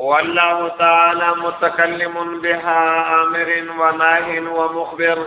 والله تعالى متكلم بها آمر وناه ومخبر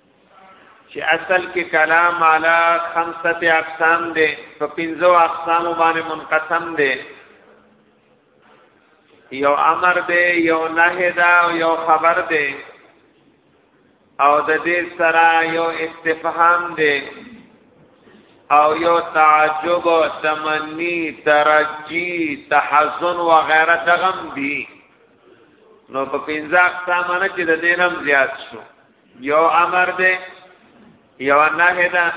چې اصل کې کلام علی خمسه اقسام دی په پنځو اقسام باندې منقسم دی یو امر دی یو نهی دا یو خبر دی او د دې سره یو استفهام دی او یو تعجب تمنی ترجی تحزن و غیره دغم دی نو په پنځه اقسام نه چې د دینم زیات شو یو امر دی یو نهی ده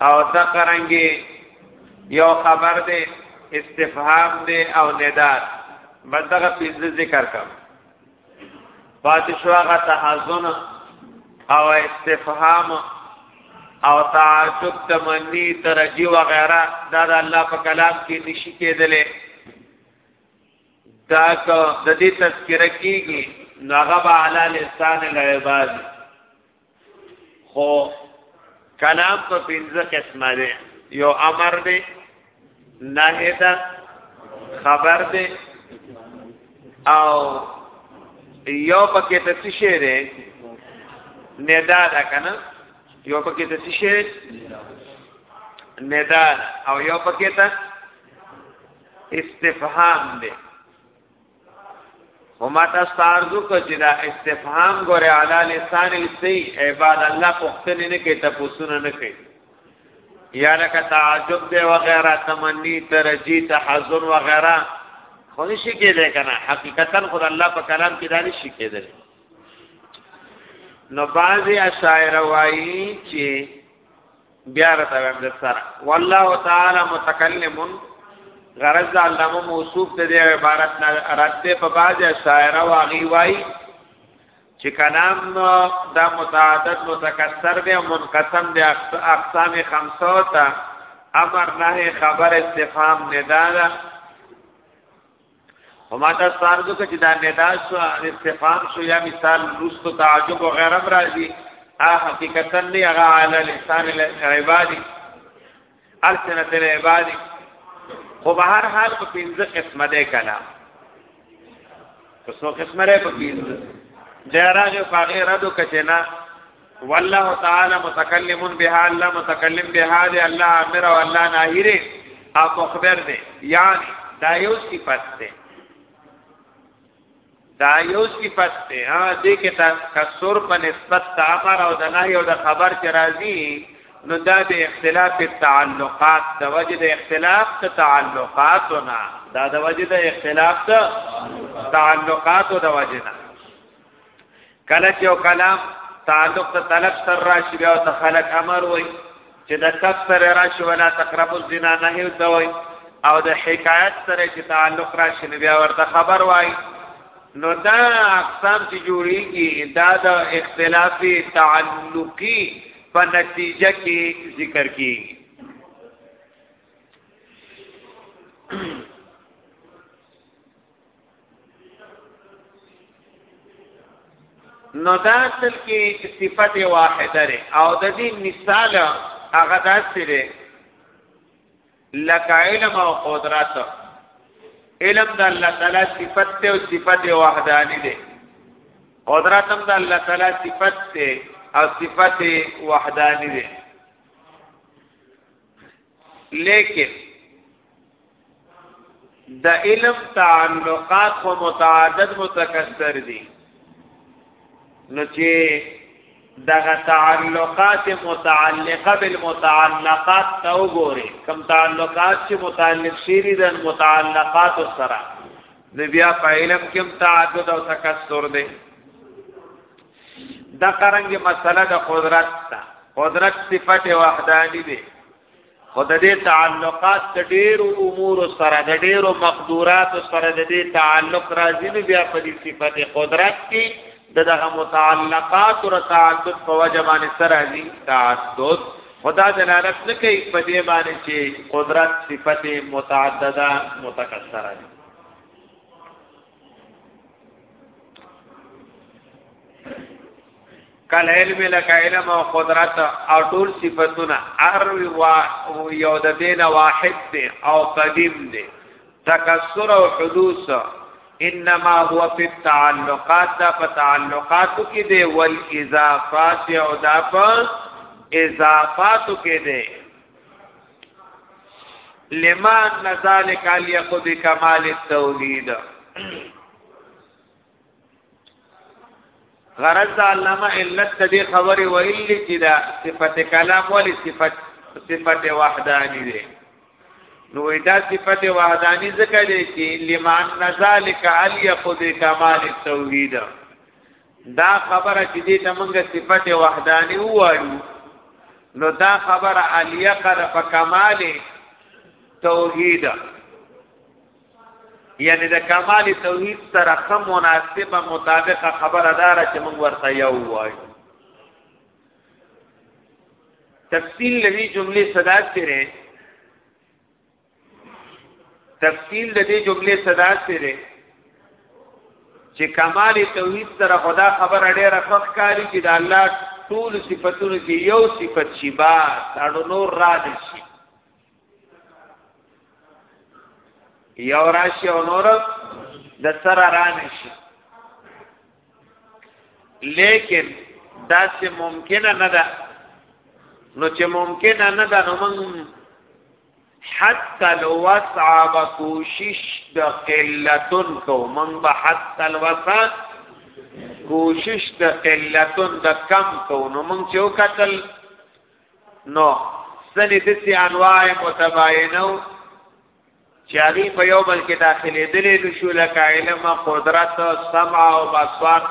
او تقرنګي یو خبر دی استفهام دی او ندا بس دغه پنځه ذکر کوم پاتشوا غا تحزن او استفهام او تعجب تمنی ترجی وغیرہ دا د الله په کلام کې نشي کېدلې دا که د دې تذکره کیږي نو هغه به علی لسان العباد خو کلام په پنځه قسمه دی یو امر دی نهی ده خبر دی او یو پکې ته څه شی دی ندا ده کنه یو پکې ته څه شی ندا او یو پکې ته استفهام دی هما تاسو ارزو کو چې دا استفهام ګوره علی لسان السی عباد الله پختنه نه کوي تاسو نه کوي یا لکه تعجب دی وغیرہ تمنی ترجی تحزن وغیرہ خو نشي کېدای کنه حقیقتا خدای الله په کلام کې دا نشي کېدای نو بعضی اشاعره وایي چې بیا راته ویم د سره والله تعالی متکلم غرض د علامه موصوف د دې عبارت نه راته په باج شاعر او اغي وای چې کلام دا متعدد متکثر دی او منقسم دی اقسام خمسه تا امر نه خبر استفهام ندادا او ما تاسو ته ارزو چې دا ندا شو استفهام شو یا مثال لوست تعجب او غیر امر راځي ا حقیقتا نه هغه علی لسان العباد السنه العباد خو به هر حال په پنځه قسمه ده کنا په څو قسمه ده په پنځه جراغه فقیر ادو کچنا والله تعالی متکلم بها الله متکلم بها دی الله امر او الله ناهی او مخبر دی یعنی دا یو صفت دی دا یو صفت دی ها دې کې تا کسر په نسبت د امر او د نهی او د خبر چې راځي نو دا د اختلاف التعلقات د وجه د اختلاف ته تعلقات نه دا د وجه د اختلاف ته تعلقات د وجه نه کله چې یو کلام تعلق ته طلب سر راشي بیا ته خلق امر وای چې د کف سر راشي ولا تقربوا الزنا نهي وتوي او د حکایت سره چې تعلق راشي بیا ورته خبر وای نو دا اقسام چې جوړیږي دا د اختلافي تعلقي په نتیجه کې ذکر کیږي نو دا اصل کې صفت واحده لري او د دې مثال هغه داسې دی لکه علم او قدرت علم د الله تعالی صفت ته او صفت وحدانی دی قدرت هم د الله تعالی صفت ته او صفت وحدانی دی لیکن د علم تعلقات خو متعدد متکثر دي نو چې دغه تعلقات متعلقه بالمتعلقات ته وګوري کم تعلقات چې متعلق شيري د متعلقات سره نو بیا په علم کې تعدد او تکثر دي دا قرنګ مسله د قدرت ده قدرت صفت وحدانی دی خود دې تعلقات د ډېرو امور سره د ډېرو مقدورات سره د دې تعلق راځي نو بیا په دې صفت قدرت کې دغه متعلقات او تعدد په وجه باندې سره دي تعدد خدا دلالت نه کوي په دې باندې چې قدرت صفت متعدده متکثره دي کله علم لکه علم او قدرت او ټول صفاتونه هر یو د دین واحد دی او قدیم دی تکسر او حدوث انما هو فی التعلقات دا په تعلقات کې دی ول اضافات او دا په اضافات کې دی لما نذالک الیق بکمال التوحید غرض علامه علت دې خبره ویل چې دا صفت کلام ولی صفت صفت وحدانی دی نو دا صفت وحدانی ذکر دی چې لمن ذالک الیق بکمال التوحید دا خبره چې دې ته موږ صفت وحدانی وایو نو دا خبره الیقه د په کمال توحید یعنی د کمال توحید سره سم مناسبه مطابقه خبره دار چې موږ ورته یو وایو تفصیل لوی جمله صدا سره تفصیل د دې جملې صدا سره چې کمال توحید سره خدا خبر اړه رخص کاری چې د الله ټول صفاتونو کې یو صفت شي با تاړو نور را دي شي یو راشي او نور د سره را نشي لیکن دا چې ممکنه نه ده نو چې ممکنه نه ده نو موږ حتی الوسع با کوشش د قلتن کو من با حتی الوسع کوشش د قلتن د کم کو نو من چو قتل نو سنی دسی انواع متباینو چاری په یو بل کې داخلي دلې د شو لکه علم قدرت سمع او بصر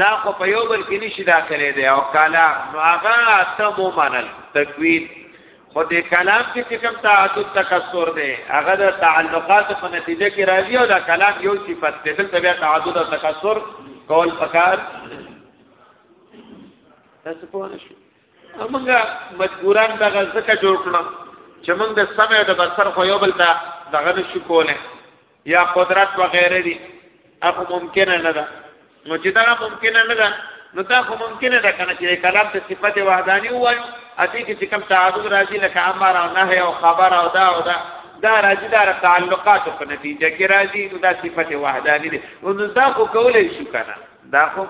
دا خو په یو بل کې نشي داخله دی او کلام نو هغه ته مو منل تکوین خو دې کلام کې چې کوم تعدد تکثر دی هغه د تعلقات په نتیجه کې راځي او دا کلام یو صفت دی دلته بیا تعدد او تکثر کول پکار تاسو په نشو موږ مجبوران دغه ځکه جوړ کړم چې موږ د سمع او د بصر خو یو بل ته دغه نشو کوله یا قدرت وغیره دي اخو ممکن نه ده نو چې دا ممکن نه ده نو دا خو ممکن ده کنه چې کلام ته صفت وحدانی وایو اته کې کوم تعارض راځي لکه امر او نهي او خبر او دا او دا دا راځي دا تعلقات په نتیجه کې راځي نو دا صفت وحدانی دي نو دا خو کولای شو کنه دا خو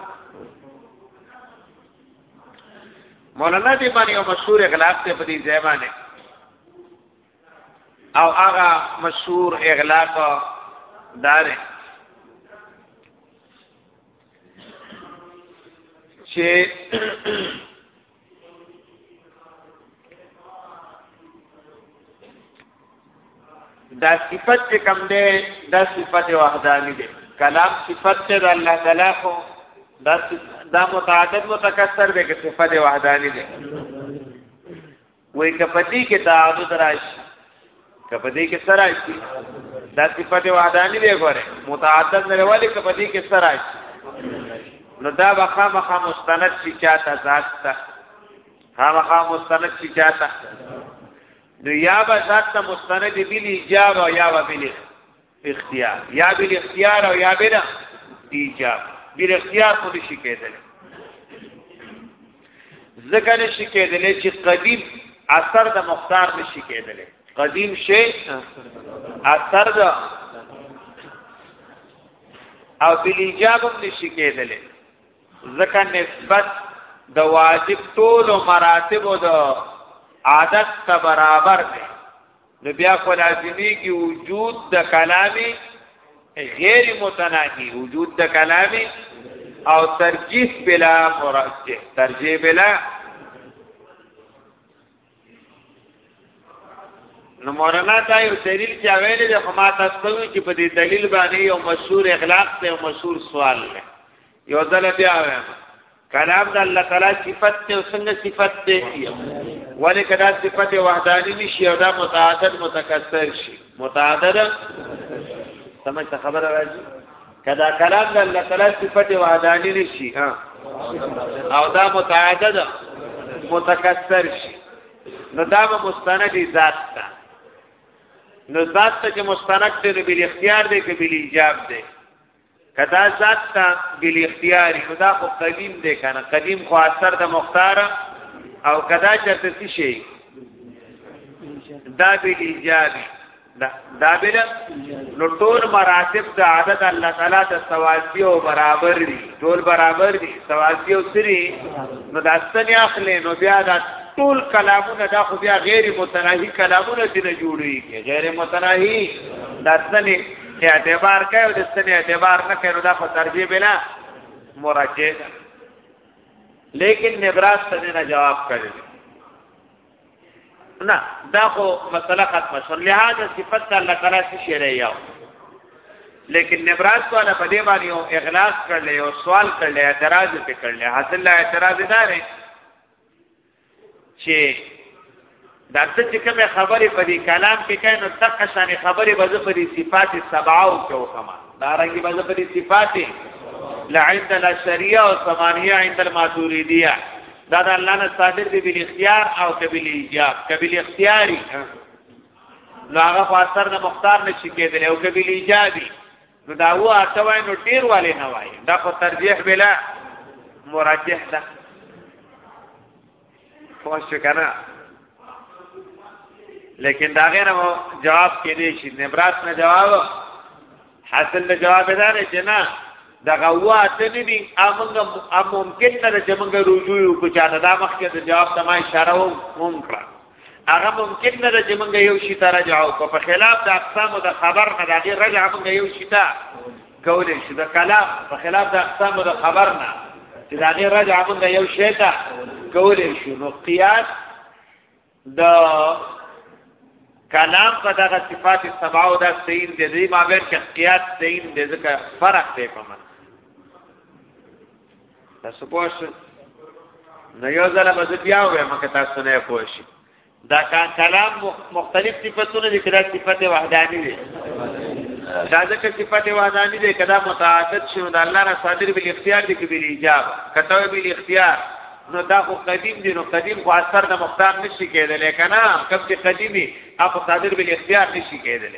مولانا دی باندې یو مشهور اغلاق ته په دې ځای باندې او هغه مشهور اغلاق دار چې دا صفت چې کوم دی دا صفت وحدانی دی کلام صفت ته د الله تعالی خو دا دا متعدد متکثر دی که صفت وحدانی دی وای کپدی کې تعدد راشي کپدی کې سره راشي دا صفت وحدانی دی ګوره متعدد نه ولی کپدی کې سره راشي نو دا بخا مخا مستند شي چاته ذات ته ها مخا مستند شي چاته نو یا به ذات ته مستند بلی جاب او یا به بلی اختیار یا بل اختیار او یا بل ایجاب بل اختیار خو نشي کېدل ځکه نشي کېدل چې قدیم اثر د مختار نشي کېدل قدیم شی اثر د او بل ایجاب هم نشي کېدل ځکه نسبت د واجب ټول مراتب او د عادت ته برابر دی نو بیا خو لازمی کی وجود د کلامی غیر متناهی وجود د کلامی او ترجیح بلا مرجح ترجیح بلا نو مولانا دا یو دلیل چې ویل دی خو ما تاسو ته چې په دې دلیل باندې یو مشهور اخلاق ته یو مشهور سوال دی یو ځل بیا وایم کلام د الله تعالی صفت ته څنګه صفت دی ولی کدا صفت وحدانی نشي او دا متعدد متکثر شي متعدد سمج ته خبر راځي کدا کلام د الله تعالی صفت وحدانی نشي ها او دا متعدد متکثر شي نو دا به مستند ذات تا نو ذات ته چې مستند دی نو بل اختیار دی که بل ایجاب دی کدا ذات تا بل اختیاری نو دا خو قدیم دی کنه قدیم خو اثر د مختار او کدا چرته څه شي دا بل ایجاد دا دا بل نو ټول مراتب د عادت الله تعالی د سواسی او برابر دي ټول برابر دي سواسی او سری نو دا ستنی اخلي نو بیا دا ټول کلامونه دا خو بیا غیر متناهی کلامونه دي نه جوړیږي غیر متناهی دا ستنی اعتبار کوي او د سن اعتبار نه کوي نو دا خو ترجیح بلا مرجه ده لیکن نبراس ته نه جواب کړی نه دا خو مسله ختمه شو لہذا صفت الله تعالی څه شی رايو لیکن نبراس والا په دې باندې یو اغلاق کړل یو سوال کړل اعتراض وکړل حاصل اعتراض دار چې دا څه چې کومه خبره په دې کلام کې کوي نو تک شان خبره به په دې صفات سبعو کې وکما دا رنګي به په دې صفات لعند لا شریعه او ثمانیه عند الماتوریدیه دا دا الله نه صادر دی بل اختیار او قبل ایجاب قبل اختیاری نو هغه په اثر نه مختار نشي کېدلی او قبل ایجابي نو دا و اته وای نو ډیر والي نه وای دا خو ترجیح بلا مرجح ده خو شو کنه لیکن دا غیر مو جواب کې دی شي نبرات نه جواب حاصل نه جواب ده نه چې نه دا غوا ته نه دي امنګ ممکن نه چې موږ رجوع وکړو دا مخکې د جواب ته ما اشاره وکړه هغه ممکن نه ده چې موږ یو شي ته رجع وکړو په خلاف د اقسام د خبر نه د غیر رجع موږ یو شي ته کولای شو د کلام په خلاف د اقسام د خبر نه چې د غیر رجع موږ یو شي ته کولای شو نو قیاس د کلام په دغه صفات سبا او د سین د دې مابین کې قیاس سین د ذکر فرق دی په منځ تاسو پوښتنه نو یو ځل به زه بیا وایم که تاسو نه پوه شئ دا کلام مختلف صفاتونه دي کله صفات وحدانی دي دا ځکه صفات وحدانی دي کله متعدد شنو د الله را صادر بل اختیار دي کې بل ایجاب کته بل اختیار نو دا خو قدیم دي نو قدیم خو اثر د مختار نشي کېدل کنه کب چې قدیمي اپ صادر بل اختیار نشي کېدل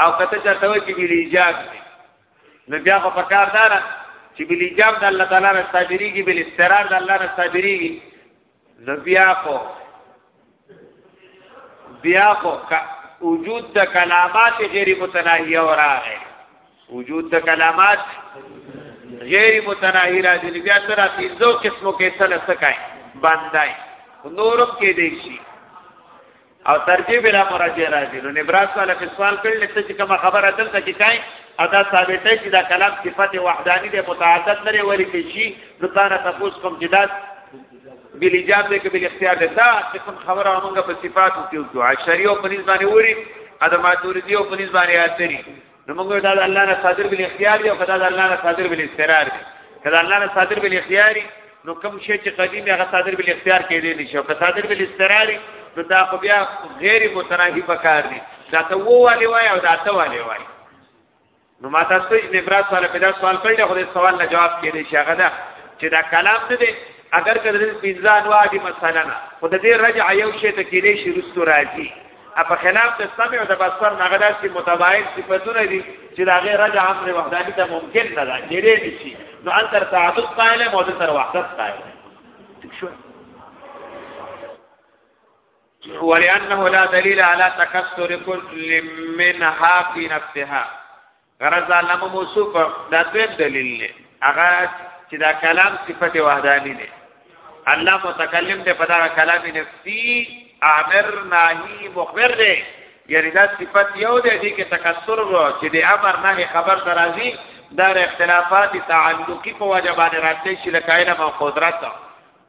او کته چاته وي چې بل ایجاب دي نو بیا په کار دار چې بل ایجاب د الله تعالی نه صابرېږي بل استقرار د الله نه صابرېږي نو بیا خو بیا خو وجود د کلامات غیر متناهیه وراغه وجود د کلامات غیر متناهی را دي بیا تر پنځو قسمو کې سره سکای باندای نورم کې دی شي او ترجیح بلا مراجعه راځي نو نبراس والا په سوال کړل چې چې کومه خبره دلته کې کای ادا ثابته چې دا کلام صفت وحدانی دی متعدد لري ولی کې شي نو دا نه تاسو کوم چې دا بل ایجاب دی کې بل اختیار دی دا چې کوم خبره موږ په صفاتو کې وکړو عشری او پنځ باندې وری ادا ماتوریدی او پنځ باندې اثرې نو موږ دا د الله نه صادر بل اختیار دی او کدا د الله نه صادر بل استقرار دی کدا الله نه صادر بل اختیاري نو کوم شی چې قدیم هغه صادر بل اختیار کې دی نشو که صادر بل استقراري نو دا خو بیا غیر متناهي پکار دی دا ته وو والی وای او دا ته والی وای نو ما تاسو یې نبرات سوال پیدا سوال کړی خو دې سوال نه جواب کې دی شغه دا چې دا کلام نه دی اگر کله پنځه انواع دي مثلا خو د دې رجع یو شی ته کې دی شروع راځي په خلاف د سمع او د بصر نه غدا چې متباین صفاتونه دي چې دا غیر رجع امر وحدانی ته ممکن نه ده ډېرې نشي نو ان تر تعدد قائل او تر وحدت قائل شو ولانه لا دلیل علی تکثر کل منها فی نفسها غرض علامه موصوف دا دویم دلیل دی هغه چې دا کلام صفت وحدانی دی الله متکلم دی په دا کلام نفسي امر ناهي مخبر دی یعنی دا صفت یو دی دې کې تکثر وو چې د امر نه خبر درازي دا اختلافات تعلقي په وجه باندې راتلې شي لکه علم او قدرت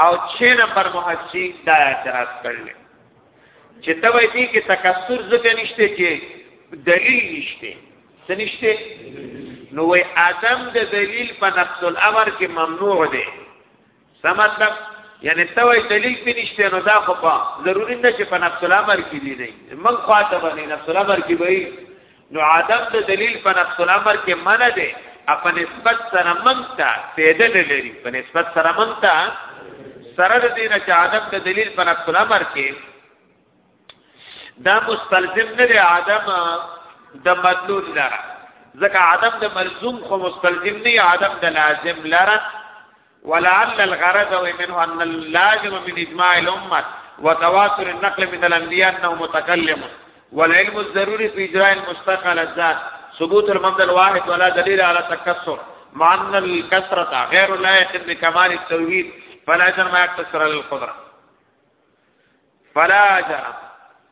او 6 نمبر محسین دا اعتراض کړل چې ته وایې دي کې تکثر ځکه نشته چې دلیل نشته څه نشته نو وای ادم د دلیل په نفس الامر کې ممنوع دی څه مطلب یعنی ته وای دلیل په نشته نو دا خو په ضروری نه چې په نفس الامر کې دی نه من خاطب نه نفس الامر کې وای نو عدم د دلیل په نفس الامر کې منع دی په نسبت سره منته پیدا نه لري په نسبت سره منته سره د دینه چې عدم د دلیل په نفس الامر کې دا مستلزم نه دی عدم د مدلول لره ځکه عدم د ملزوم خو مستلزم نه عدم د لازم لره ولعل الغرض منه أن اللازم من إجماع الأمة وتواتر النقل من الأنبياء أنه متكلم والعلم الضروري في إجراء المستقل الذات ثبوت المبدا الواحد ولا دليل على تكسر مع أن الكسرة غير لائق بكمال التوحيد فلا جرم يقتصر على القدرة فلا جرم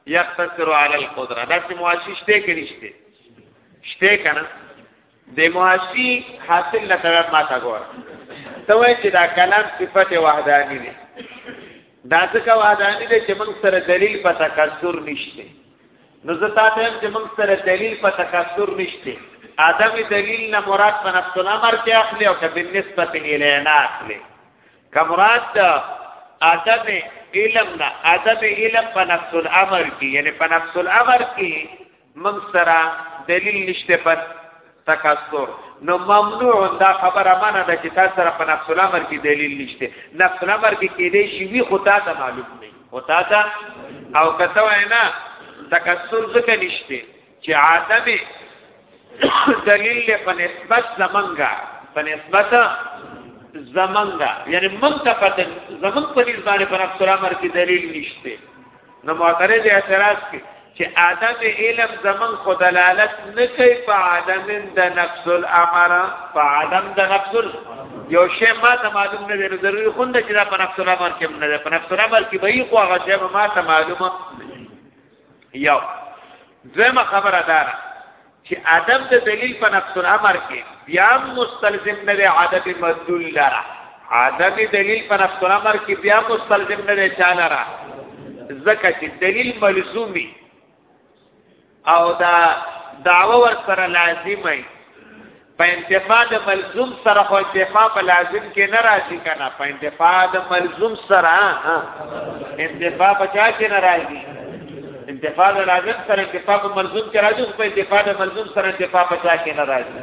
یختصر علی القدره دا چې معاشي شته کې نشته شته کنه د معاشي حاصل نه طرف ما تا ګور ته وای چې دا کلام صفت وحدانی دی دا څه وحدانی دی چې موږ سره دلیل په تکثر نشته نو زه تاسو هم چې موږ سره دلیل په تکثر نشته ادم دلیل نه مراد په نفس الامر کې اخلي او کبه نسبت الینا اخلي کمرات دا عدم علم نه عدم علم په نفس الامر کې یعنی په نفس الامر کې من سره دلیل نشته په تکثر نو ممنوع دا خبره منه ده چې تاسو سره په نفس الامر کې دلیل نشته نفس الامر کې کې دې شی وی خدا ته معلوم نه خدا ته او کته وینا تکثر ځکه نشته چې عدم دلیل په نسبت زمنګا په نسبت زمنګا یعنی من ته پته زمنګ په دې باندې پر خپل امر کې دلیل نشته نو معترض اعتراض کوي چې عدم علم زمن خو دلالت نه کوي په عدم د نفس الامر په عدم د نفس یو شی ما ته معلوم نه دی ضروري خوند چې دا په نفس الامر کې نه دی په نفس الامر کې به یې خو هغه شی ما ته معلومه یو دویمه خبره ده چې عدم د دلیل په نفس الامر کې بیا مستلزم نه دی عدم مدلول لره عدم دلیل په نفس الامر کې بیا مستلزم نه دی چا لره ځکه چې دلیل ملزومی او دا دعوه ور سره لازمه په انتفاع د ملزوم سره خو انتفاع په لازم کې نه راځي کنه په انتفاع د ملزوم سره انتفاع په چا کې نه راځي انتفاع د لازم سره انتفاع په ملزوم کې راځي خو په انتفاع د ملزوم سره انتفاع په چا کې نه راځي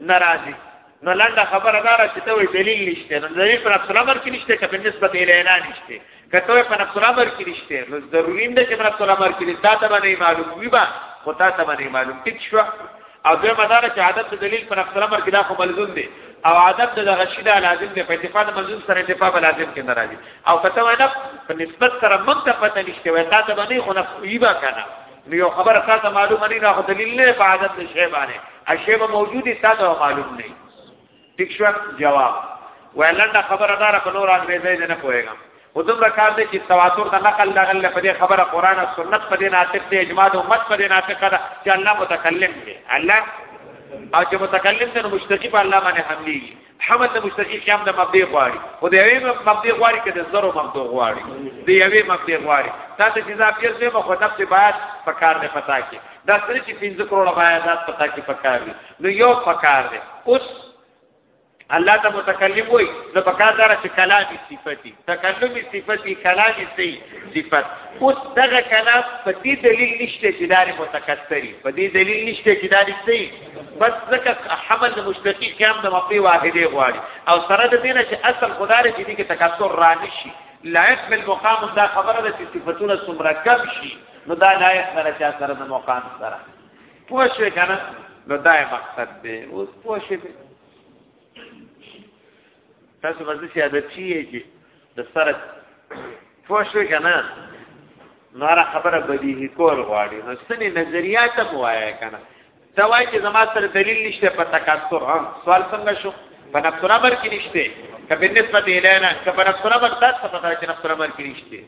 نه راځي نو لنډه خبره دا چې ته وی دلیل نشته نو دلیل پر اصل امر کې نشته کله نسبت الینا نشته کته په نفس الامر کې نشته نو ضروري نه چې په نفس الامر کې تا ته باندې معلوم وي با خو تا ته باندې معلوم ټیک شو او دوی مدار چې عادت د دلیل په نفس الامر کې دا خو ملزوم دی او عادت د غشي دا لازم دی په اتفاق ملزوم سره اتفاق لازم کې نه راځي او کته وای نفس په نسبت سره موږ ته پته نشته وای تا ته باندې خو نفس وي با کنه نو یو خبر تا ته معلوم نه نه خو دلیل نه په عادت نشي باندې اشیبه موجودی تا ته معلوم نه ټیک شو جواب وای لنډه خبره دار په نور انګریزي نه پوهیږم خو دومره کار دی چې تواتر د نقل لغل په دې خبره قران او سنت په دې ناطق دی اجماع د امت په دې ناطق ده چې الله متکلم دی الله او چې متکلم دی نو مشتقی په الله باندې حملی حمل د مشتقی قیام د مبدی غواړي خو د یوې مبدی غواړي کې د زرو مبدو غواړي د یوې مبدی غواړي دا چې جزا پیر دی مخ نفس باید په کار نه پتا کې دا سره چې 15 کروڑ باید پتا کې پکاري نو یو پکار دی اوس الله ته متکلم وای نو پکار دار چې کلامي صفتی تکلمي صفتی کلامي سي صفت اوس دغه کلام په دې دلیل نشته چې دار متکثری په دې دلیل نشته چې دار سي بس ځکه حمل مشتقی قیام د مفی واحده غواړي او سره د دې نه چې اصل خدای دې کې تکثر را نشي لایق بل مقام دا خبره ده چې صفاتونه څومره کم شي نو دا لایق نه چې سره د مقام سره پوه شوې که نه نو دا یې مقصد دی اوس پوه شوې تاسو به داسې عادتي یې چې د سره پوه شوې که نه نو هره خبره بدیهي کول غواړي نو څنې نظریات هم وایه که نه ته وایي چې زما سره دلیل نشته په تکثر سوال څنګه شو په نفس الامر کې نشته که په نسبت الینا که په نفس الامر تاسو په پتا چې نفس الامر کې نشته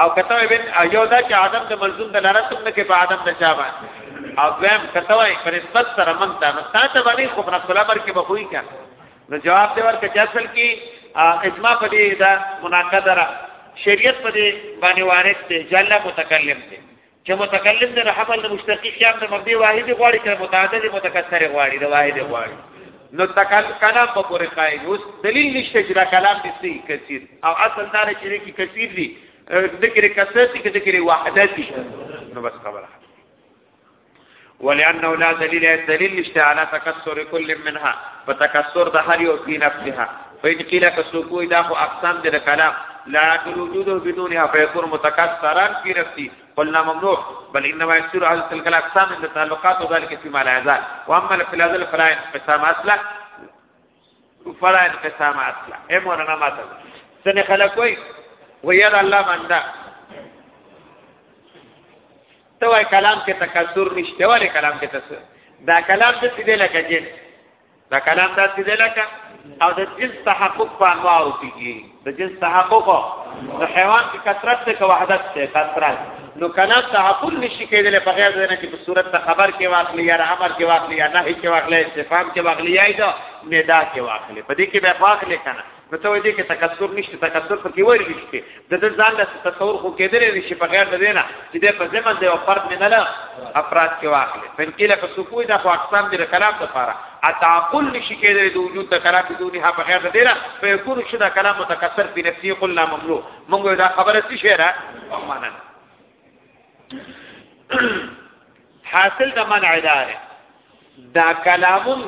او کته وي بن یو دا چې عدم د ملزوم د لارت نه کې په عدم د چا باندې او دویم کته وي پر نسبت سره مونږ ته نو تاسو باندې خو پر خپل امر کې بخوي کا نو جواب دی ورکه چې اصل کې اجماع په دې دا مناقضه را شریعت په دې باندې وارد دی جلا متکلم دی چې متکلم د حمل د مشتقی قیام د مبدی واحد غواړي چې متعدد متکثر غواړي د واحد غواړي نو تکل کلام په پورې قائل اوس دلیل نشته چې دا کلام دې سي کثیر او اصل دا چې کې کثیر دي ذکر کثرت کې ذکر وحدت نو بس خبره ولانه لا دلیل دلیل نشته علی تکثر کل منها وتکثر د هر یو په نفسها فإن قيل كسوكو دا خو اقسام دي کلام لا يكون وجوده بدونها فيكون متكثرا في نفسه قلنا ممنوع بل انما يصير هذه تلك الاقسام عند التعلقات وذلك فيما لا يزال واما في هذا فلا انقسام اصلا فلا انقسام اصلا اے مولانا ماته څنګه خلک وای ویل الله بندا ته وای کلام کې تکثر نشته وای کلام کې تکثر دا کلام د سیده لکه جن دا کلام د سیده لکه او د جن تحقق په انواع کیږي د جنس تحقق د حیوان کې کثرت ته وحدت ته کثرت نو کلام تعقل نشي کېدل په غیر دې نه چې په صورت ته خبر کې واخلي یا امر کې واخلي یا نهي کې واخلي استفهام کې واخلي یا دا ندا کې واخلي په دې کې به واخلي کنه نو ته دې کې تکثر نشته تکثر پکې وایي نشته د دې ځان له تصور خو کېدل نشي په غیر دې نه چې دې په ځمن دې او فرد نه نه افراد کې واخلي فن کې له سکوې دا خو اقسام دې کلام لپاره اتعقل نشي کېدای د وجود د کلام بدون ها په غیر دیره په یکون شدا کلام متکثر په نفسي قلنا مملو موږ دا خبره څه شعر معنا حاصل د منع دار دا کلام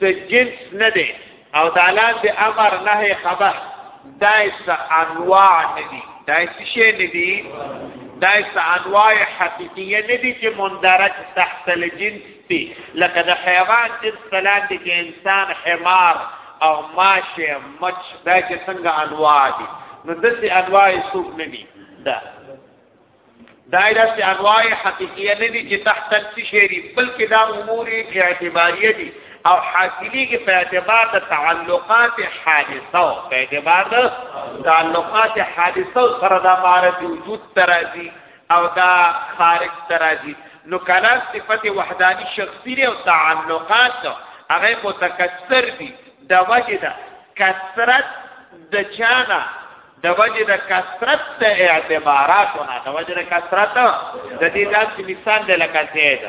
سجنس نه دی او د اعلان د امر نه خبر دا څه انواع نه دي دا څه شی نه دي دا څه انواع حقيقيه نه دي چې مندرج تحت الجنس دی لکه د حیوان جنس ته لاندې کې انسان حمار او ماشه مچ دا چې څنګه انواع دي نو داسې انواع څوک نه دي دا دا داسې انواع حقیقیه نه دي چې تحت التشری بلکې دا امور اعتباریه دي او حاصلی کې په اعتبار د تعلقات حادثه او په اعتبار د تعلقات حادثه سره د معرفت وجود ترازی او دا خارج تراجی نو کلام صفت وحدانی شخصی دی او تعلقات هغه متکثر دي د وجه د کثرت د چانا د وجه د کثرت د اعتباراتونه د وجه د کثرت د دې داسې مثال دی لکه زید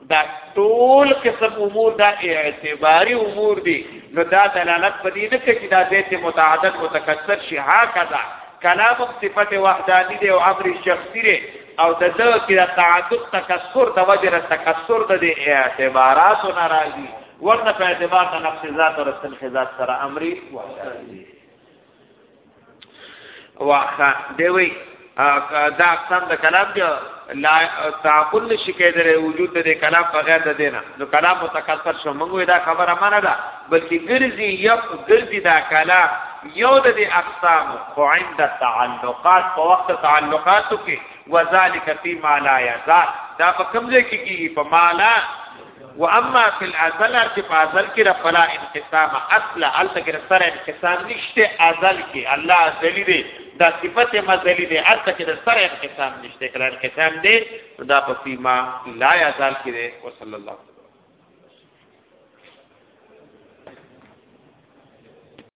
دا ټول قسم امور دا اعتباری امور دي نو دا دلالت په دې نه کوي چې دا ذات متعدد متکثر شي هکذا کلام صفت وحدانی دی او امر شخصی دی او د دې کې د تعدد تکثر د وجه تکثر د اعتبارات ناراضي ورنه په اعتبار د نفس ذات او رسل ذات سره امر وحدانی واخا دی وی دا اقسام د کلام دی لا تعقل نشي کېدلی وجود د کلام بغیر د دینه نو کلام متکثر شو موږ دا خبره مانه ده بلکې ګرځي یو ګرځي دا کلام یو د دې اقسام خو عند تعلقات په وخت تعلقاتو کې وذالک فی ما لا یزال دا په کوم ځای کې کیږي په ما لا واما فی الازل چې په ازل کې د فلا انقسام اصل هل تکره سر انقسام نشته ازل کې الله ازلی دی دا صفت مزلی دی هر تکره د سر انقسام نشته کله انقسام دی دا په فیما لا ازل کې دی وصلی الله